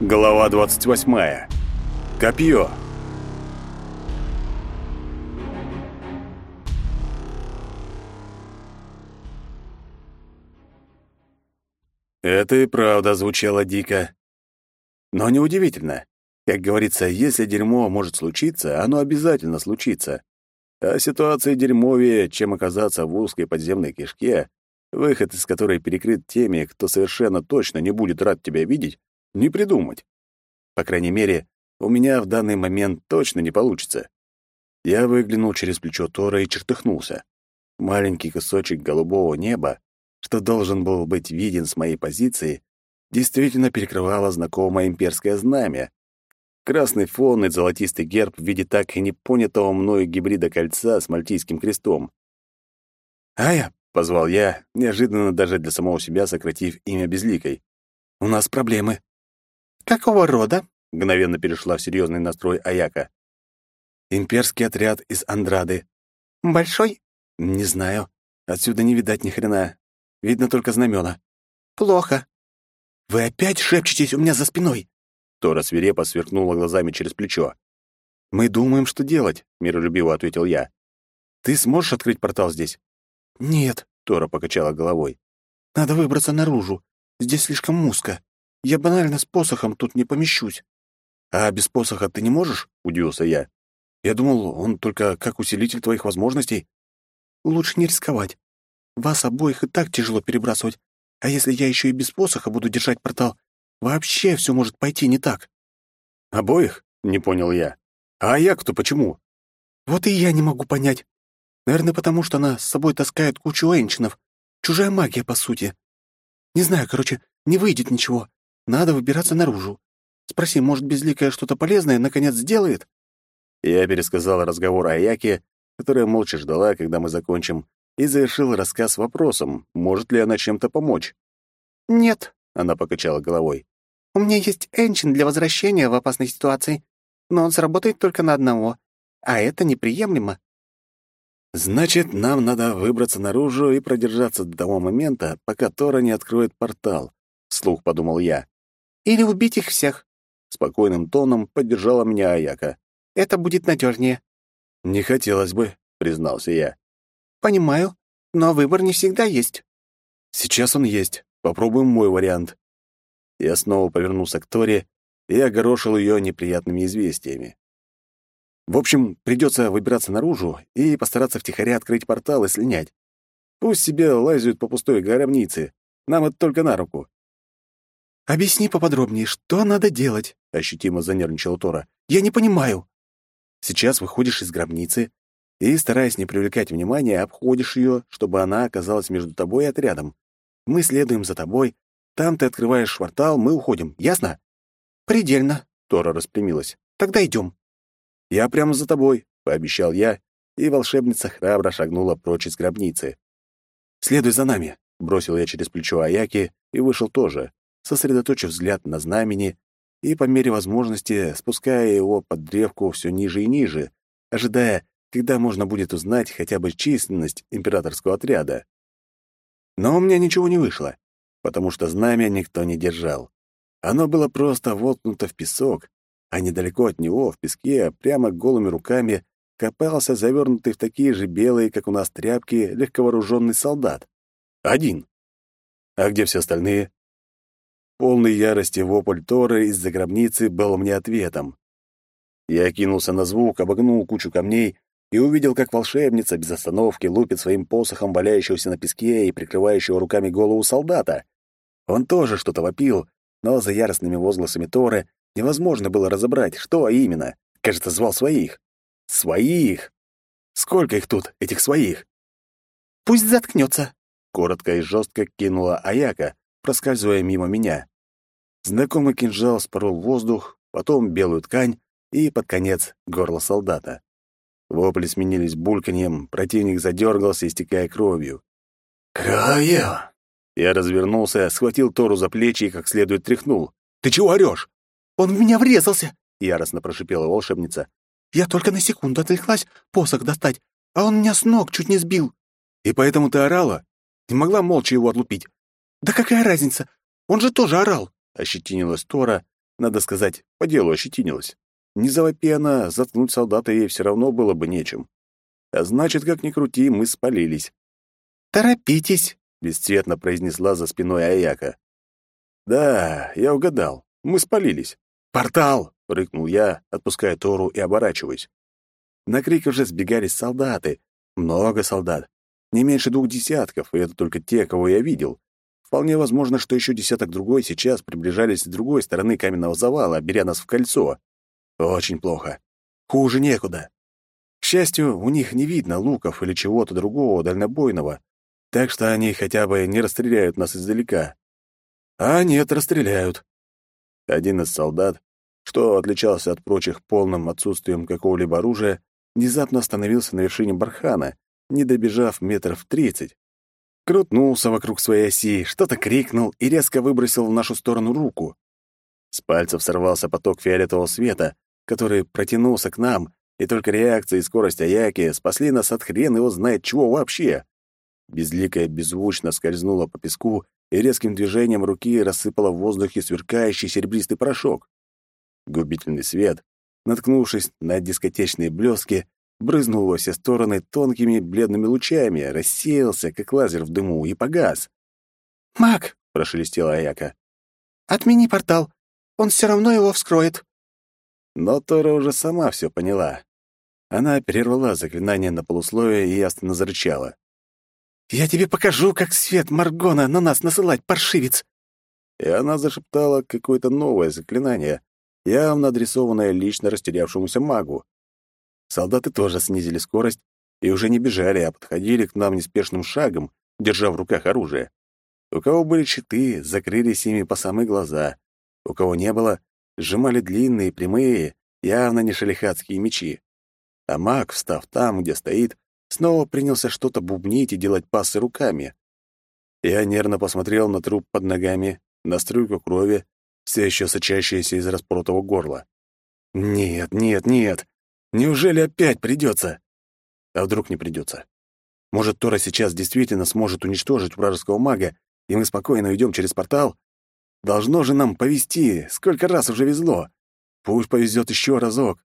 Глава 28. Копье. Это и правда звучало дико. Но неудивительно. Как говорится, если дерьмо может случиться, оно обязательно случится. А ситуация дерьмовее, чем оказаться в узкой подземной кишке, выход из которой перекрыт теми, кто совершенно точно не будет рад тебя видеть, не придумать. По крайней мере, у меня в данный момент точно не получится. Я выглянул через плечо Тора и чертыхнулся. Маленький кусочек голубого неба, что должен был быть виден с моей позиции, действительно перекрывало знакомое имперское знамя. Красный фон и золотистый герб в виде так и не понятого мною гибрида кольца с мальтийским крестом. «Ая!» — позвал я, неожиданно даже для самого себя сократив имя безликой. «У нас проблемы». «Какого рода?» — мгновенно перешла в серьезный настрой Аяка. «Имперский отряд из Андрады». «Большой?» «Не знаю. Отсюда не видать ни хрена. Видно только знамена». «Плохо». «Вы опять шепчетесь у меня за спиной?» Тора свирепо сверкнула глазами через плечо. «Мы думаем, что делать», — миролюбиво ответил я. «Ты сможешь открыть портал здесь?» «Нет», — Тора покачала головой. «Надо выбраться наружу. Здесь слишком узко. Я банально с посохом тут не помещусь. А без посоха ты не можешь? удивился я. Я думал, он только как усилитель твоих возможностей. Лучше не рисковать. Вас обоих и так тяжело перебрасывать. А если я еще и без посоха буду держать портал, вообще все может пойти не так. Обоих? Не понял я. А я кто почему? Вот и я не могу понять. Наверное, потому что она с собой таскает кучу энчинов. Чужая магия, по сути. Не знаю, короче, не выйдет ничего. Надо выбираться наружу. Спроси, может, Безликая что-то полезное наконец сделает?» Я пересказал разговор о Яке, которая молча ждала, когда мы закончим, и завершил рассказ вопросом, может ли она чем-то помочь. «Нет», — она покачала головой. «У меня есть энчин для возвращения в опасной ситуации, но он сработает только на одного, а это неприемлемо». «Значит, нам надо выбраться наружу и продержаться до того момента, пока Тора не откроет портал», — вслух подумал я. Или убить их всех. Спокойным тоном поддержала меня Аяка. Это будет надежнее. Не хотелось бы, признался я. Понимаю, но выбор не всегда есть. Сейчас он есть. Попробуем мой вариант. Я снова повернулся к Торе и огорошил ее неприятными известиями. В общем, придется выбираться наружу и постараться втихаря открыть портал и слинять. Пусть себе лазят по пустой гробнице. Нам это только на руку. «Объясни поподробнее, что надо делать?» — ощутимо занервничал Тора. «Я не понимаю». «Сейчас выходишь из гробницы и, стараясь не привлекать внимания, обходишь ее, чтобы она оказалась между тобой и отрядом. Мы следуем за тобой. Там ты открываешь швартал, мы уходим. Ясно?» «Предельно», — Тора распрямилась. «Тогда идем». «Я прямо за тобой», — пообещал я, и волшебница храбро шагнула прочь из гробницы. «Следуй за нами», — бросил я через плечо Аяки и вышел тоже сосредоточив взгляд на знамени и, по мере возможности, спуская его под древку все ниже и ниже, ожидая, когда можно будет узнать хотя бы численность императорского отряда. Но у меня ничего не вышло, потому что знамя никто не держал. Оно было просто воткнуто в песок, а недалеко от него, в песке, прямо голыми руками, копался завернутый в такие же белые, как у нас тряпки, легковооруженный солдат. Один. А где все остальные? Полный ярости вопль Торы из-за гробницы был мне ответом. Я кинулся на звук, обогнул кучу камней и увидел, как волшебница без остановки лупит своим посохом валяющегося на песке и прикрывающего руками голову солдата. Он тоже что-то вопил, но за яростными возгласами Торы невозможно было разобрать, что именно. Кажется, звал своих. Своих! Сколько их тут, этих своих? «Пусть заткнется!» — коротко и жестко кинула Аяка, проскальзывая мимо меня. Знакомый кинжал спорол воздух, потом белую ткань и, под конец, горло солдата. Вопли сменились бульканьем, противник задергался, истекая кровью. «Кая!» Я развернулся, схватил Тору за плечи и как следует тряхнул. «Ты чего орёшь?» «Он в меня врезался!» — яростно прошипела волшебница. «Я только на секунду отвлеклась посох достать, а он меня с ног чуть не сбил». «И поэтому ты орала? Не могла молча его отлупить?» «Да какая разница? Он же тоже орал!» — ощетинилась Тора, надо сказать, по делу ощетинилась. Не завопи она, заткнуть солдата ей все равно было бы нечем. А значит, как ни крути, мы спалились. «Торопитесь», — бесцветно произнесла за спиной Аяка. «Да, я угадал. Мы спалились. Портал!» — рыкнул я, отпуская Тору и оборачиваясь. На крик уже сбегались солдаты. Много солдат. Не меньше двух десятков, и это только те, кого я видел. Вполне возможно, что еще десяток другой сейчас приближались с другой стороны каменного завала, беря нас в кольцо. Очень плохо. Хуже некуда. К счастью, у них не видно луков или чего-то другого дальнобойного, так что они хотя бы не расстреляют нас издалека. А нет, расстреляют. Один из солдат, что отличался от прочих полным отсутствием какого-либо оружия, внезапно остановился на вершине бархана, не добежав метров тридцать. Крутнулся вокруг своей оси, что-то крикнул и резко выбросил в нашу сторону руку. С пальцев сорвался поток фиолетового света, который протянулся к нам, и только реакция и скорость Аяки спасли нас от хрен его знает чего вообще. Безликая беззвучно скользнула по песку и резким движением руки рассыпала в воздухе сверкающий серебристый порошок. Губительный свет, наткнувшись на дискотечные блески, брызнул во все стороны тонкими бледными лучами, рассеялся, как лазер в дыму, и погас. «Маг!» — прошелестела Аяка. «Отмени портал. Он все равно его вскроет». Но Тора уже сама все поняла. Она перервала заклинание на полусловие и ясно зарычала. «Я тебе покажу, как свет Маргона на нас насылать, паршивец!» И она зашептала какое-то новое заклинание, явно адресованное лично растерявшемуся магу. Солдаты тоже снизили скорость и уже не бежали, а подходили к нам неспешным шагом, держа в руках оружие. У кого были щиты, закрылись ими по самые глаза. У кого не было, сжимали длинные, прямые, явно не шалихатские мечи. А маг, встав там, где стоит, снова принялся что-то бубнить и делать пасы руками. Я нервно посмотрел на труп под ногами, на струйку крови, все еще сочащаяся из распоротого горла. Нет, нет, нет. Неужели опять придется? А вдруг не придется? Может, Тора сейчас действительно сможет уничтожить вражеского мага, и мы спокойно уйдем через портал? Должно же нам повезти, сколько раз уже везло. Пусть повезет еще разок.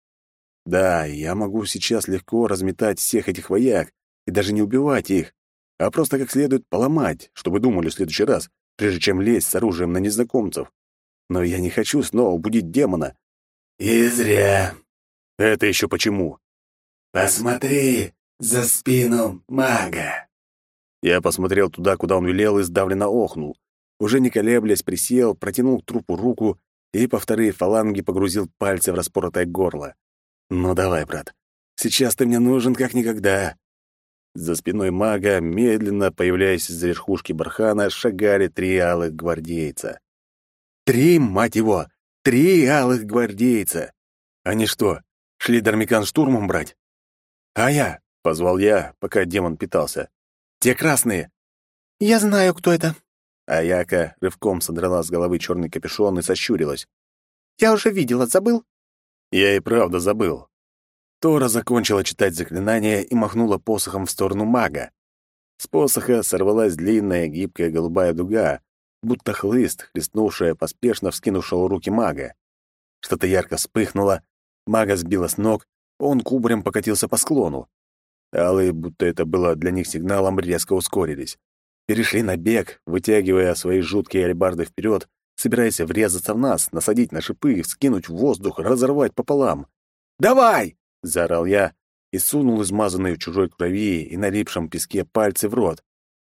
Да, я могу сейчас легко разметать всех этих вояк и даже не убивать их, а просто как следует поломать, чтобы думали в следующий раз, прежде чем лезть с оружием на незнакомцев. Но я не хочу снова будить демона. И зря. Это еще почему? Посмотри за спину мага. Я посмотрел туда, куда он велел, и сдавленно охнул. Уже не колеблясь, присел, протянул к трупу руку и по вторые фаланги погрузил пальцы в распоротое горло. «Ну давай, брат, сейчас ты мне нужен как никогда». За спиной мага, медленно появляясь из-за верхушки бархана, шагали три алых гвардейца. Три, мать его, три алых гвардейца! Они что, шли Дармикан штурмом брать? А я, — позвал я, пока демон питался. Те красные. «Я знаю, кто это». Аяка рывком содрала с головы черный капюшон и сощурилась. «Я уже видела, забыл?» Я и правда забыл. Тора закончила читать заклинание и махнула посохом в сторону мага. С посоха сорвалась длинная гибкая голубая дуга, будто хлыст, хлестнувшая поспешно вскинувшего руки мага. Что-то ярко вспыхнуло, мага сбила с ног, он кубарем покатился по склону. Алые, будто это было для них сигналом, резко ускорились. Перешли на бег, вытягивая свои жуткие алебарды вперед, собираясь врезаться в нас, насадить на шипы, вскинуть в воздух, разорвать пополам. «Давай!» — заорал я и сунул измазанные в чужой крови и налипшем песке пальцы в рот.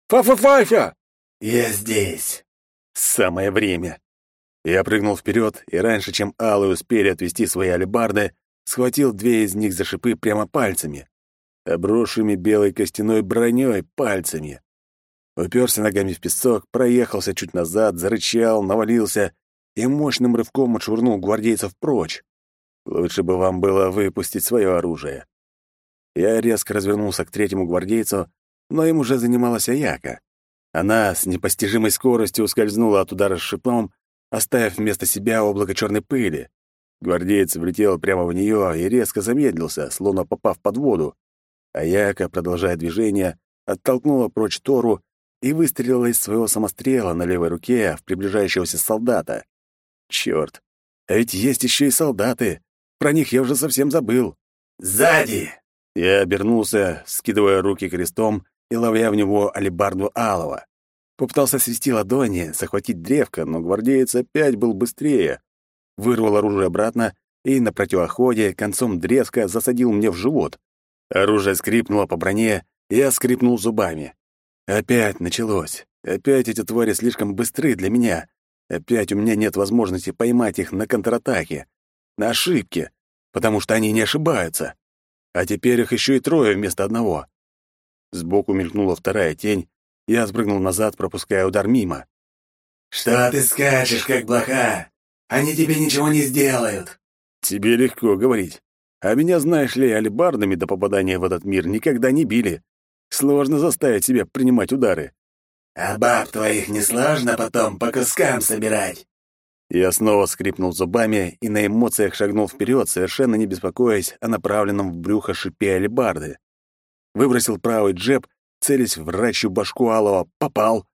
«Фа-фа-фа-фа!» «Я здесь!» «Самое время!» Я прыгнул вперед, и раньше, чем алые успели отвести свои алебарды, схватил две из них за шипы прямо пальцами, обросшими белой костяной броней пальцами уперся ногами в песок, проехался чуть назад, зарычал, навалился и мощным рывком отшвырнул гвардейцев прочь. Лучше бы вам было выпустить свое оружие. Я резко развернулся к третьему гвардейцу, но им уже занималась Аяка. Она с непостижимой скоростью ускользнула от удара с шипом, оставив вместо себя облако черной пыли. Гвардеец влетел прямо в нее и резко замедлился, словно попав под воду. Аяка, продолжая движение, оттолкнула прочь Тору и выстрелила из своего самострела на левой руке в приближающегося солдата. Черт! А ведь есть еще и солдаты. Про них я уже совсем забыл. «Сзади!» Я обернулся, скидывая руки крестом и ловя в него алебарду алого. Попытался свести ладони, захватить древко, но гвардеец опять был быстрее. Вырвал оружие обратно и на противоходе концом древка засадил мне в живот. Оружие скрипнуло по броне, я скрипнул зубами. Опять началось. Опять эти твари слишком быстры для меня. Опять у меня нет возможности поймать их на контратаке. На ошибке, потому что они не ошибаются. А теперь их еще и трое вместо одного. Сбоку мелькнула вторая тень, я сбрыгнул назад, пропуская удар мимо. «Что ты скачешь, как блоха? Они тебе ничего не сделают!» «Тебе легко говорить. А меня, знаешь ли, алебардами до попадания в этот мир никогда не били. Сложно заставить себя принимать удары». «А баб твоих не сложно потом по кускам собирать?» Я снова скрипнул зубами и на эмоциях шагнул вперед, совершенно не беспокоясь о направленном в брюхо шипе алебарды. Выбросил правый джеб целясь в рачью башку Алова, попал.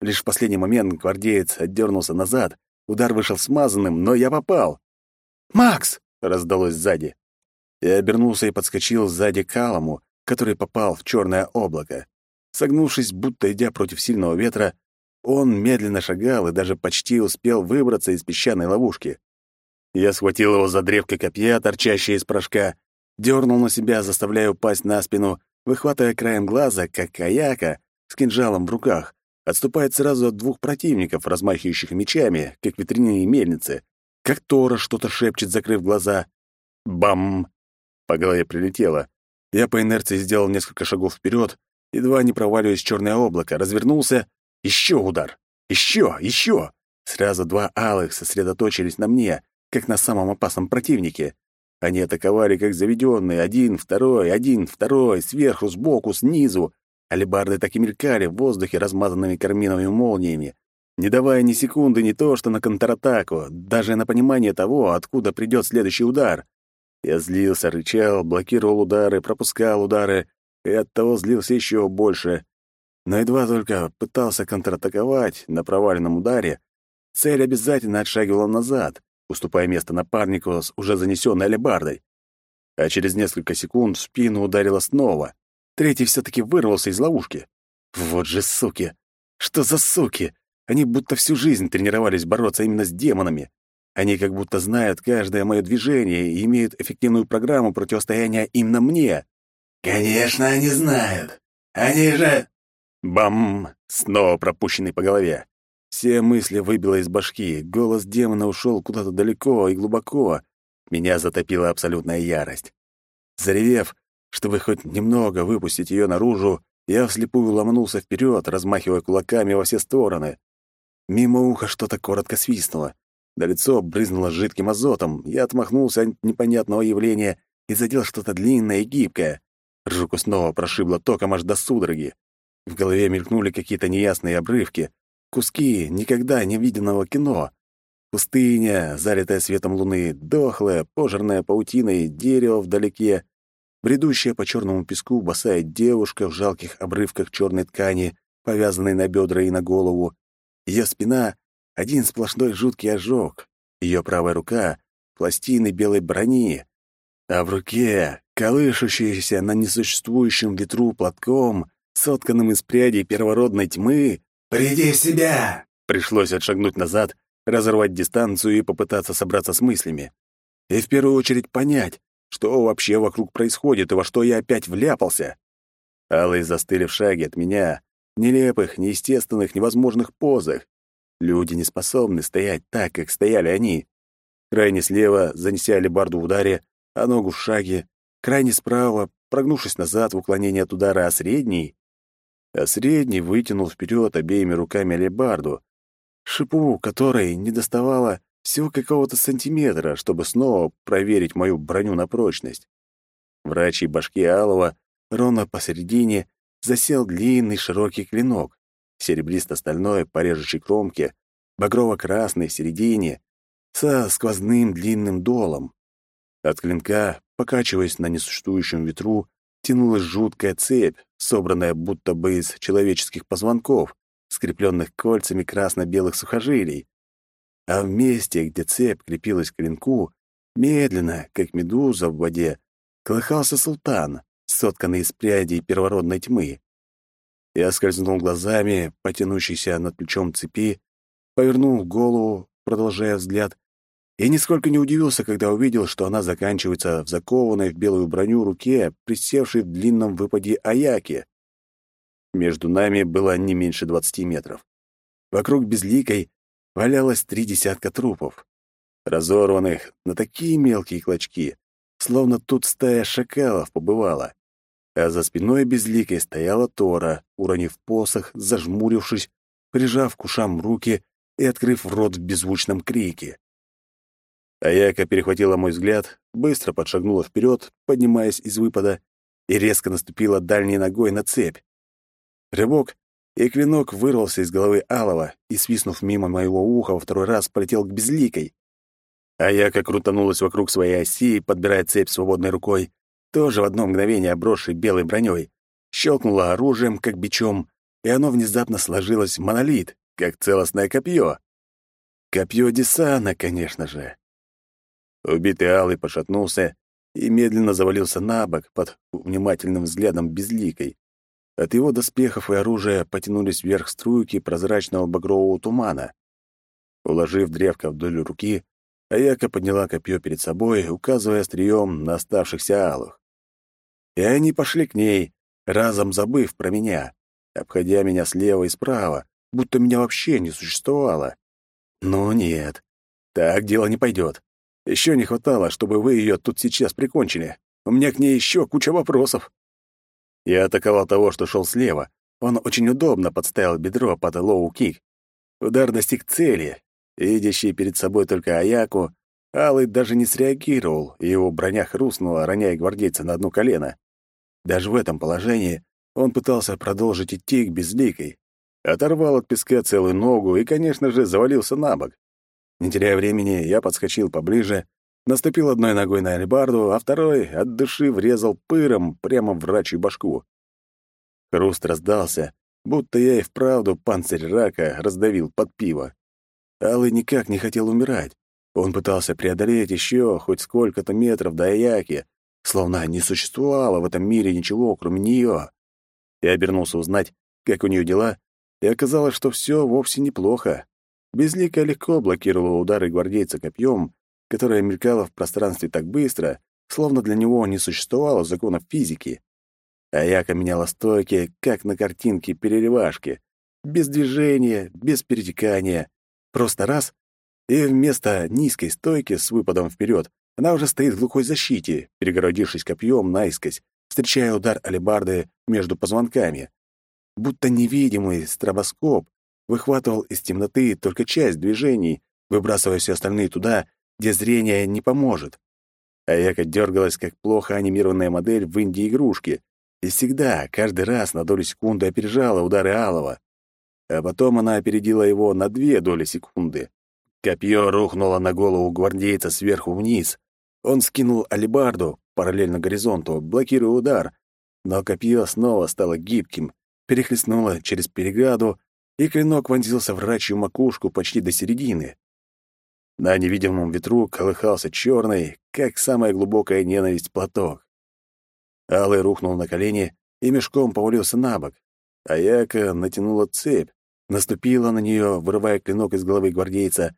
Лишь в последний момент гвардеец отдернулся назад. Удар вышел смазанным, но я попал. «Макс!» — раздалось сзади. Я обернулся и подскочил сзади к Алому, который попал в черное облако. Согнувшись, будто идя против сильного ветра, он медленно шагал и даже почти успел выбраться из песчаной ловушки. Я схватил его за древко копья, торчащее из порошка, дернул на себя, заставляя упасть на спину, выхватывая краем глаза, как каяка, с кинжалом в руках, отступает сразу от двух противников, размахивающих мечами, как ветряные мельницы, как Тора что-то шепчет, закрыв глаза. Бам! По голове прилетело. Я по инерции сделал несколько шагов вперед, едва не проваливаясь в черное облако, развернулся. Еще удар! Еще! Еще! Сразу два алых сосредоточились на мне, как на самом опасном противнике. Они атаковали как заведенные, один, второй, один, второй, сверху, сбоку, снизу. Алибарды так и мелькали в воздухе размазанными карминовыми молниями, не давая ни секунды не то что на контратаку, даже на понимание того, откуда придет следующий удар. Я злился, рычал, блокировал удары, пропускал удары, и оттого злился еще больше. Но едва только пытался контратаковать на проваленном ударе, цель обязательно отшагивала назад, уступая место напарнику с уже занесенной алебардой. А через несколько секунд в спину ударило снова. Третий все-таки вырвался из ловушки. Вот же суки! Что за суки? Они будто всю жизнь тренировались бороться именно с демонами. Они как будто знают каждое мое движение и имеют эффективную программу противостояния именно мне. «Конечно, они знают. Они же...» Бам! Снова пропущенный по голове. Все мысли выбило из башки, голос демона ушел куда-то далеко и глубоко. Меня затопила абсолютная ярость. Заревев, чтобы хоть немного выпустить ее наружу, я вслепую ломанулся вперед, размахивая кулаками во все стороны. Мимо уха что-то коротко свистнуло. На лицо брызнуло жидким азотом. Я отмахнулся от непонятного явления и задел что-то длинное и гибкое. Руку снова прошибло током аж до судороги. В голове мелькнули какие-то неясные обрывки, Куски никогда не виденного кино. Пустыня, залитая светом луны, дохлая, пожирная паутиной, дерево вдалеке, бредущая по черному песку босая девушка в жалких обрывках черной ткани, повязанной на бедра и на голову. Ее спина — один сплошной жуткий ожог. Ее правая рука — пластины белой брони. А в руке — колышущаяся на несуществующем ветру платком, сотканным из прядей первородной тьмы, «Приди в себя!» Пришлось отшагнуть назад, разорвать дистанцию и попытаться собраться с мыслями. И в первую очередь понять, что вообще вокруг происходит и во что я опять вляпался. Алые застыли в шаге от меня, нелепых, неестественных, невозможных позах. Люди не способны стоять так, как стояли они. Крайне слева, занеся алебарду в ударе, а ногу в шаге, крайне справа, прогнувшись назад в уклонении от удара, а средний а средний вытянул вперед обеими руками алебарду, шипу которой не доставало всего какого-то сантиметра, чтобы снова проверить мою броню на прочность. В башке Алова ровно посередине засел длинный широкий клинок, серебристо-стальной по режущей кромке, багрово-красный в середине, со сквозным длинным долом. От клинка, покачиваясь на несуществующем ветру, тянулась жуткая цепь, собранная будто бы из человеческих позвонков, скрепленных кольцами красно-белых сухожилий. а в месте, где цепь крепилась к клинку, медленно, как медуза в воде, колыхался султан, сотканный из прядей первородной тьмы. Я скользнул глазами, потянувшийся над плечом цепи, повернул голову, продолжая взгляд, и нисколько не удивился, когда увидел, что она заканчивается в закованной в белую броню руке, присевшей в длинном выпаде Аяки. Между нами было не меньше двадцати метров. Вокруг безликой валялось три десятка трупов, разорванных на такие мелкие клочки, словно тут стая шакалов побывала. А за спиной безликой стояла Тора, уронив посох, зажмурившись, прижав к ушам руки и открыв рот в беззвучном крике. Аяка перехватила мой взгляд, быстро подшагнула вперед, поднимаясь из выпада, и резко наступила дальней ногой на цепь. Рывок, и клинок вырвался из головы Алова и, свистнув мимо моего уха, во второй раз полетел к безликой. Аяка крутанулась вокруг своей оси, подбирая цепь свободной рукой, тоже в одно мгновение обросшей белой броней, щелкнула оружием, как бичом, и оно внезапно сложилось в монолит, как целостное копье. Копье Десана, конечно же. Убитый Алый пошатнулся и медленно завалился на бок под внимательным взглядом безликой. От его доспехов и оружия потянулись вверх струйки прозрачного багрового тумана. Уложив древко вдоль руки, Аяка подняла копье перед собой, указывая острием на оставшихся алых. И они пошли к ней, разом забыв про меня, обходя меня слева и справа, будто меня вообще не существовало. Но нет, так дело не пойдет. Еще не хватало, чтобы вы ее тут сейчас прикончили. У меня к ней еще куча вопросов. Я атаковал того, что шел слева. Он очень удобно подставил бедро под лоу-кик. Удар достиг цели. Видящий перед собой только Аяку, Алый даже не среагировал, и его броня хрустнула, роняя гвардейца на одно колено. Даже в этом положении он пытался продолжить идти к безликой. Оторвал от песка целую ногу и, конечно же, завалился на бок. Не теряя времени, я подскочил поближе, наступил одной ногой на альбарду, а второй от души врезал пыром прямо в рачью башку. Хруст раздался, будто я и вправду панцирь рака раздавил под пиво. Алый никак не хотел умирать. Он пытался преодолеть еще хоть сколько-то метров до Аяки, словно не существовало в этом мире ничего, кроме нее. Я обернулся узнать, как у нее дела, и оказалось, что все вовсе неплохо. Безликая легко блокировала удары гвардейца копьем, которое мелькало в пространстве так быстро, словно для него не существовало законов физики. А Яка меняла стойки, как на картинке переливашки, без движения, без перетекания. Просто раз — и вместо низкой стойки с выпадом вперед она уже стоит в глухой защите, перегородившись копьем наискось, встречая удар алебарды между позвонками. Будто невидимый стробоскоп выхватывал из темноты только часть движений, выбрасывая все остальные туда, где зрение не поможет. А Яка дергалась, как плохо анимированная модель в инди-игрушке, и всегда, каждый раз на долю секунды опережала удары Алова. А потом она опередила его на две доли секунды. Копье рухнуло на голову гвардейца сверху вниз. Он скинул алебарду параллельно горизонту, блокируя удар, но копье снова стало гибким, перехлестнуло через переграду и клинок вонзился в рачью макушку почти до середины. На невидимом ветру колыхался черный, как самая глубокая ненависть, платок. Алый рухнул на колени и мешком повалился на бок. А Яка натянула цепь, наступила на нее, вырывая клинок из головы гвардейца,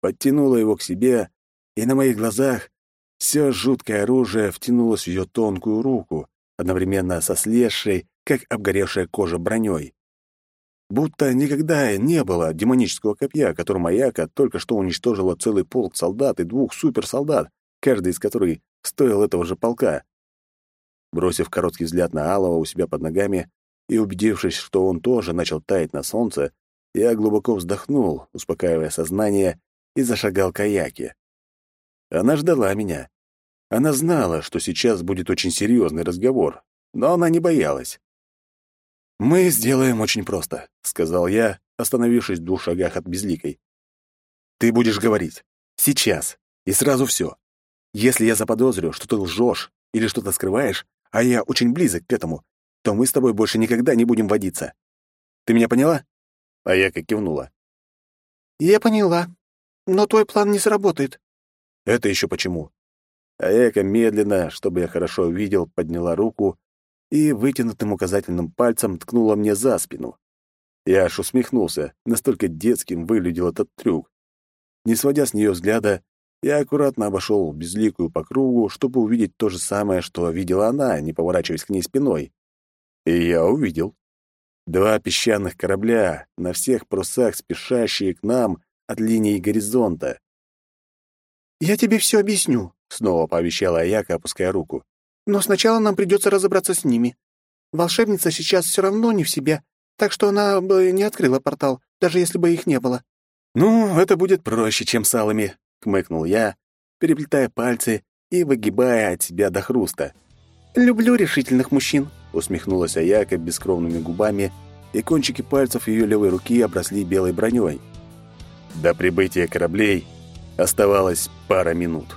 подтянула его к себе, и на моих глазах все жуткое оружие втянулось в ее тонкую руку, одновременно со слезшей, как обгоревшая кожа броней. Будто никогда не было демонического копья, которым Аяка только что уничтожила целый полк солдат и двух суперсолдат, каждый из которых стоил этого же полка. Бросив короткий взгляд на Алова у себя под ногами и убедившись, что он тоже начал таять на солнце, я глубоко вздохнул, успокаивая сознание, и зашагал к Аяке. Она ждала меня. Она знала, что сейчас будет очень серьезный разговор, но она не боялась. «Мы сделаем очень просто», — сказал я, остановившись в двух шагах от безликой. «Ты будешь говорить. Сейчас. И сразу все. Если я заподозрю, что ты лжешь или что-то скрываешь, а я очень близок к этому, то мы с тобой больше никогда не будем водиться. Ты меня поняла?» А я как кивнула. «Я поняла. Но твой план не сработает». «Это еще почему?» Аяка медленно, чтобы я хорошо увидел, подняла руку и вытянутым указательным пальцем ткнула мне за спину. Я аж усмехнулся, настолько детским выглядел этот трюк. Не сводя с нее взгляда, я аккуратно обошел безликую по кругу, чтобы увидеть то же самое, что видела она, не поворачиваясь к ней спиной. И я увидел. Два песчаных корабля, на всех парусах спешащие к нам от линии горизонта. «Я тебе все объясню», — снова пообещала Аяка, опуская руку. «Но сначала нам придется разобраться с ними. Волшебница сейчас все равно не в себе, так что она бы не открыла портал, даже если бы их не было». «Ну, это будет проще, чем с алами», — хмыкнул я, переплетая пальцы и выгибая от себя до хруста. «Люблю решительных мужчин», — усмехнулась Аяка бескровными губами, и кончики пальцев ее левой руки обросли белой броней. До прибытия кораблей оставалось пара минут.